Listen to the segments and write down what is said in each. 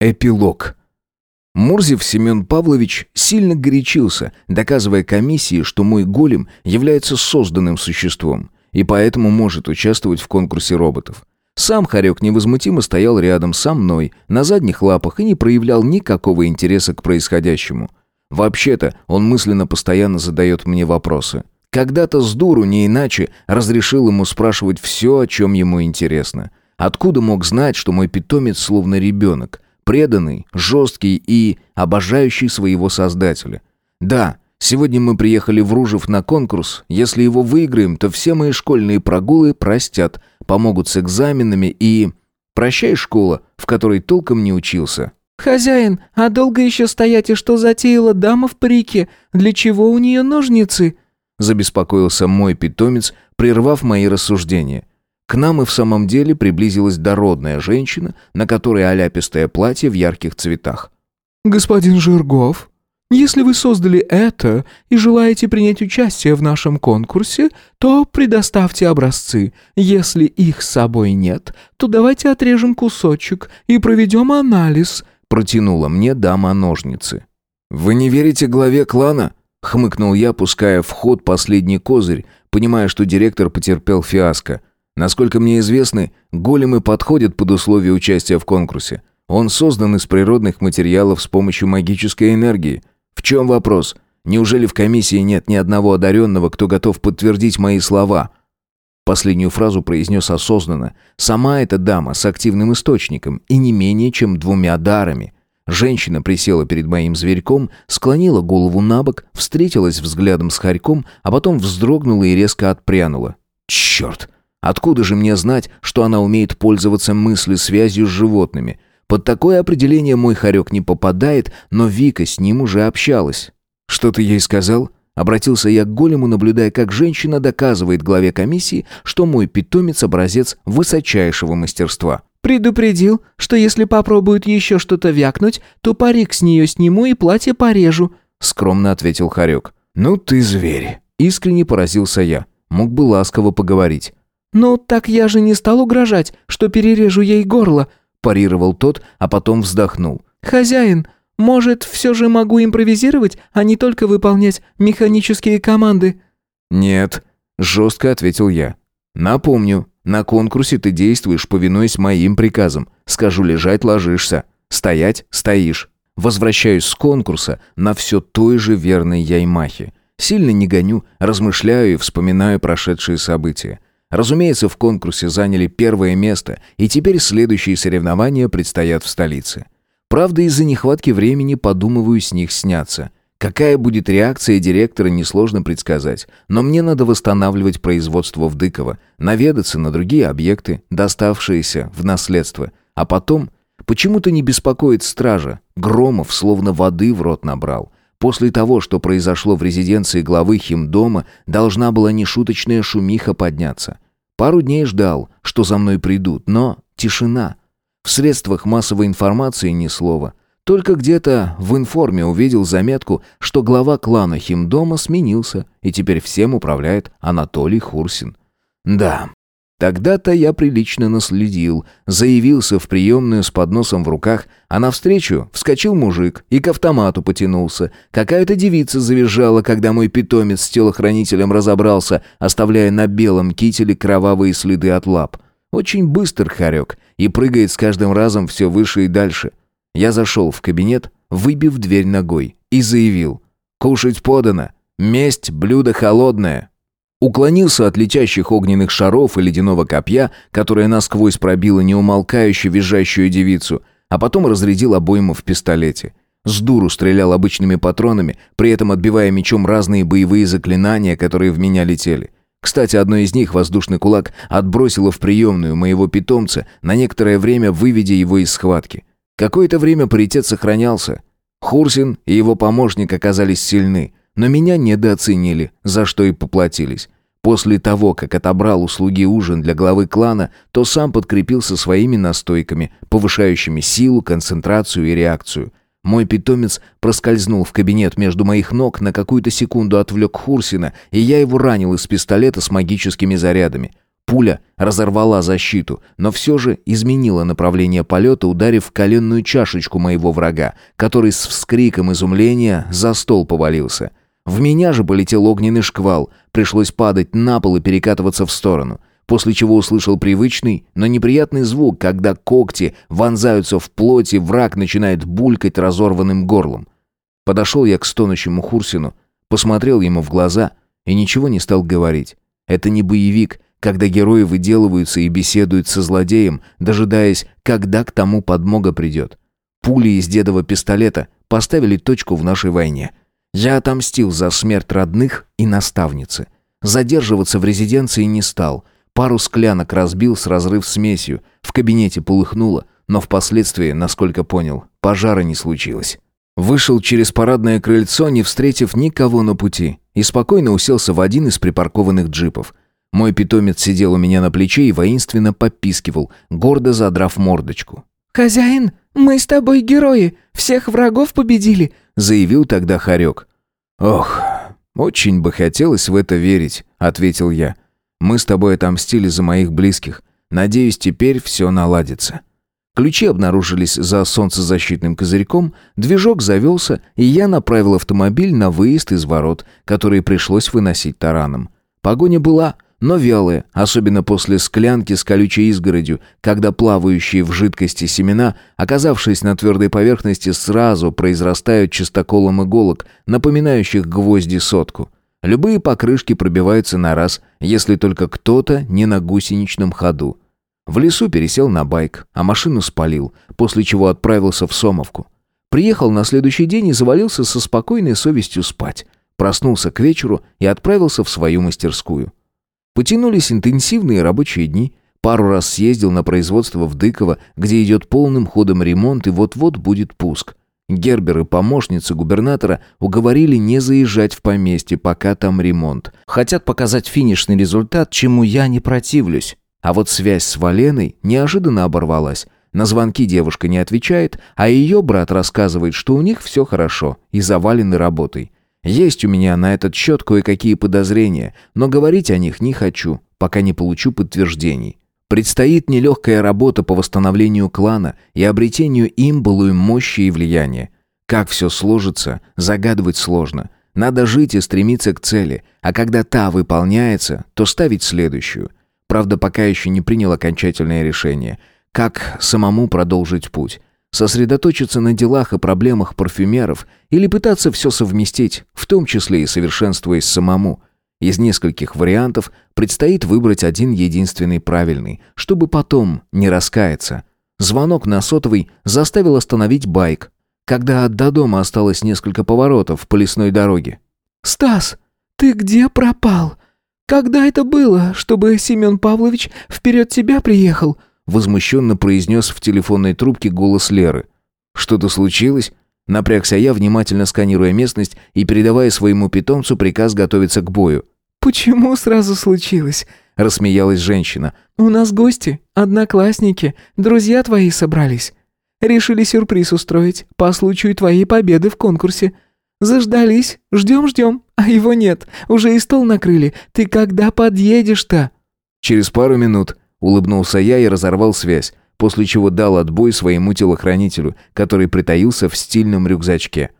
Эпилог. Мурзев Семен Павлович сильно горячился, доказывая комиссии, что мой голем является созданным существом и поэтому может участвовать в конкурсе роботов. Сам Харек невозмутимо стоял рядом со мной, на задних лапах и не проявлял никакого интереса к происходящему. Вообще-то, он мысленно постоянно задает мне вопросы. Когда-то с дуру не иначе разрешил ему спрашивать все, о чем ему интересно. Откуда мог знать, что мой питомец словно ребенок – преданный, жесткий и обожающий своего создателя. Да, сегодня мы приехали в Ружев на конкурс. Если его выиграем, то все мои школьные прогулы простят, помогут с экзаменами и... Прощай, школа, в которой толком не учился. «Хозяин, а долго еще стоять и что затеяла дама в парике? Для чего у нее ножницы?» Забеспокоился мой питомец, прервав мои рассуждения. К нам и в самом деле приблизилась дородная женщина, на которой оляпистое платье в ярких цветах. «Господин Жиргов, если вы создали это и желаете принять участие в нашем конкурсе, то предоставьте образцы. Если их с собой нет, то давайте отрежем кусочек и проведем анализ», протянула мне дама ножницы. «Вы не верите главе клана?» — хмыкнул я, пуская в ход последний козырь, понимая, что директор потерпел фиаско — Насколько мне известно, големы подходят под условия участия в конкурсе. Он создан из природных материалов с помощью магической энергии. В чем вопрос? Неужели в комиссии нет ни одного одаренного, кто готов подтвердить мои слова?» Последнюю фразу произнес осознанно. Сама эта дама с активным источником и не менее чем двумя дарами. Женщина присела перед моим зверьком, склонила голову на бок, встретилась взглядом с хорьком, а потом вздрогнула и резко отпрянула. «Черт!» Откуда же мне знать, что она умеет пользоваться мыслесвязью с животными? Под такое определение мой хорек не попадает, но Вика с ним уже общалась. «Что ты ей сказал?» Обратился я к голему, наблюдая, как женщина доказывает главе комиссии, что мой питомец – образец высочайшего мастерства. «Предупредил, что если попробует еще что-то вякнуть, то парик с нее сниму и платье порежу», – скромно ответил Харек. «Ну ты зверь!» – искренне поразился я. Мог бы ласково поговорить. «Ну, так я же не стал угрожать, что перережу ей горло», парировал тот, а потом вздохнул. «Хозяин, может, все же могу импровизировать, а не только выполнять механические команды?» «Нет», — жестко ответил я. «Напомню, на конкурсе ты действуешь, повинуясь моим приказам. Скажу лежать — ложишься, стоять — стоишь. Возвращаюсь с конкурса на все той же верной Яймахе. Сильно не гоню, размышляю и вспоминаю прошедшие события. Разумеется, в конкурсе заняли первое место, и теперь следующие соревнования предстоят в столице. Правда, из-за нехватки времени подумываю с них сняться. Какая будет реакция директора, несложно предсказать. Но мне надо восстанавливать производство в Дыково, наведаться на другие объекты, доставшиеся в наследство. А потом... Почему-то не беспокоит стража. Громов словно воды в рот набрал. После того, что произошло в резиденции главы химдома, должна была нешуточная шумиха подняться. Пару дней ждал, что за мной придут, но тишина. В средствах массовой информации ни слова. Только где-то в информе увидел заметку, что глава клана химдома сменился, и теперь всем управляет Анатолий Хурсин. Да, Тогда-то я прилично наследил, заявился в приемную с подносом в руках, а навстречу вскочил мужик и к автомату потянулся. Какая-то девица завизжала, когда мой питомец с телохранителем разобрался, оставляя на белом кителе кровавые следы от лап. Очень быстр хорек и прыгает с каждым разом все выше и дальше. Я зашел в кабинет, выбив дверь ногой, и заявил «Кушать подано, месть – блюдо холодное». Уклонился от летящих огненных шаров и ледяного копья, которое насквозь пробило неумолкающую визжащую девицу, а потом разрядил обойму в пистолете. С дуру стрелял обычными патронами, при этом отбивая мечом разные боевые заклинания, которые в меня летели. Кстати, одно из них, воздушный кулак, отбросило в приемную моего питомца, на некоторое время выведя его из схватки. Какое-то время паритет сохранялся. Хурсин и его помощник оказались сильны, но меня недооценили, за что и поплатились. После того, как отобрал у слуги ужин для главы клана, то сам подкрепился своими настойками, повышающими силу, концентрацию и реакцию. Мой питомец проскользнул в кабинет между моих ног, на какую-то секунду отвлек Хурсина, и я его ранил из пистолета с магическими зарядами. Пуля разорвала защиту, но все же изменила направление полета, ударив коленную чашечку моего врага, который с вскриком изумления за стол повалился. В меня же полетел огненный шквал, пришлось падать на пол и перекатываться в сторону, после чего услышал привычный, но неприятный звук, когда когти вонзаются в плоть и враг начинает булькать разорванным горлом. Подошел я к стонущему Хурсину, посмотрел ему в глаза и ничего не стал говорить. Это не боевик, когда герои выделываются и беседуют со злодеем, дожидаясь, когда к тому подмога придет. Пули из дедова пистолета поставили точку в нашей войне. Я отомстил за смерть родных и наставницы. Задерживаться в резиденции не стал. Пару склянок разбил с разрыв смесью. В кабинете полыхнуло, но впоследствии, насколько понял, пожара не случилось. Вышел через парадное крыльцо, не встретив никого на пути, и спокойно уселся в один из припаркованных джипов – мой питомец сидел у меня на плече и воинственно попискивал, гордо задрав мордочку. «Хозяин, мы с тобой герои, всех врагов победили», заявил тогда Харек. «Ох, очень бы хотелось в это верить», — ответил я. «Мы с тобой отомстили за моих близких. Надеюсь, теперь все наладится». Ключи обнаружились за солнцезащитным козырьком, движок завелся, и я направил автомобиль на выезд из ворот, которые пришлось выносить тараном. Погоня была, но вялые, особенно после склянки с колючей изгородью, когда плавающие в жидкости семена, оказавшись на твердой поверхности, сразу произрастают чистоколом иголок, напоминающих гвозди сотку. Любые покрышки пробиваются на раз, если только кто-то не на гусеничном ходу. В лесу пересел на байк, а машину спалил, после чего отправился в Сомовку. Приехал на следующий день и завалился со спокойной совестью спать. Проснулся к вечеру и отправился в свою мастерскую. Потянулись интенсивные рабочие дни. Пару раз съездил на производство в Дыково, где идет полным ходом ремонт и вот-вот будет пуск. Гербер и помощница губернатора уговорили не заезжать в поместье, пока там ремонт. Хотят показать финишный результат, чему я не противлюсь. А вот связь с Валеной неожиданно оборвалась. На звонки девушка не отвечает, а ее брат рассказывает, что у них все хорошо и завалены работой. Есть у меня на этот счет кое-какие подозрения, но говорить о них не хочу, пока не получу подтверждений. Предстоит нелегкая работа по восстановлению клана и обретению им былой мощи и влияния. Как все сложится, загадывать сложно. Надо жить и стремиться к цели, а когда та выполняется, то ставить следующую. Правда, пока еще не принял окончательное решение. Как самому продолжить путь? Сосредоточиться на делах и проблемах парфюмеров или пытаться все совместить, в том числе и совершенствуясь самому. Из нескольких вариантов предстоит выбрать один единственный правильный, чтобы потом не раскаяться. Звонок на сотовый заставил остановить байк, когда до дома осталось несколько поворотов по лесной дороге. «Стас, ты где пропал? Когда это было, чтобы Семен Павлович вперед тебя приехал?» Возмущенно произнес в телефонной трубке голос Леры. «Что-то случилось?» Напрягся я, внимательно сканируя местность и передавая своему питомцу приказ готовиться к бою. «Почему сразу случилось?» – рассмеялась женщина. «У нас гости, одноклассники, друзья твои собрались. Решили сюрприз устроить по случаю твоей победы в конкурсе. Заждались, ждем-ждем, а его нет, уже и стол накрыли. Ты когда подъедешь-то?» «Через пару минут», Улыбнулся я и разорвал связь, после чего дал отбой своему телохранителю, который притаился в стильном рюкзачке.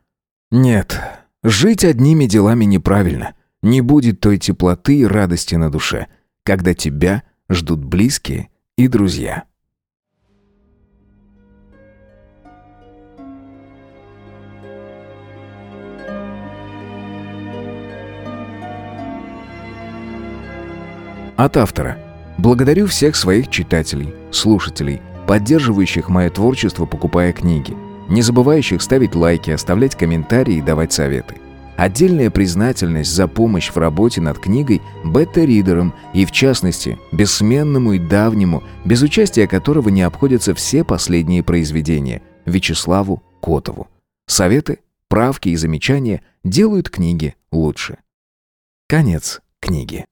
Нет, жить одними делами неправильно. Не будет той теплоты и радости на душе, когда тебя ждут близкие и друзья. От автора. Благодарю всех своих читателей, слушателей, поддерживающих мое творчество, покупая книги, не забывающих ставить лайки, оставлять комментарии и давать советы. Отдельная признательность за помощь в работе над книгой бета-ридерам и, в частности, бессменному и давнему, без участия которого не обходятся все последние произведения, Вячеславу Котову. Советы, правки и замечания делают книги лучше. Конец книги.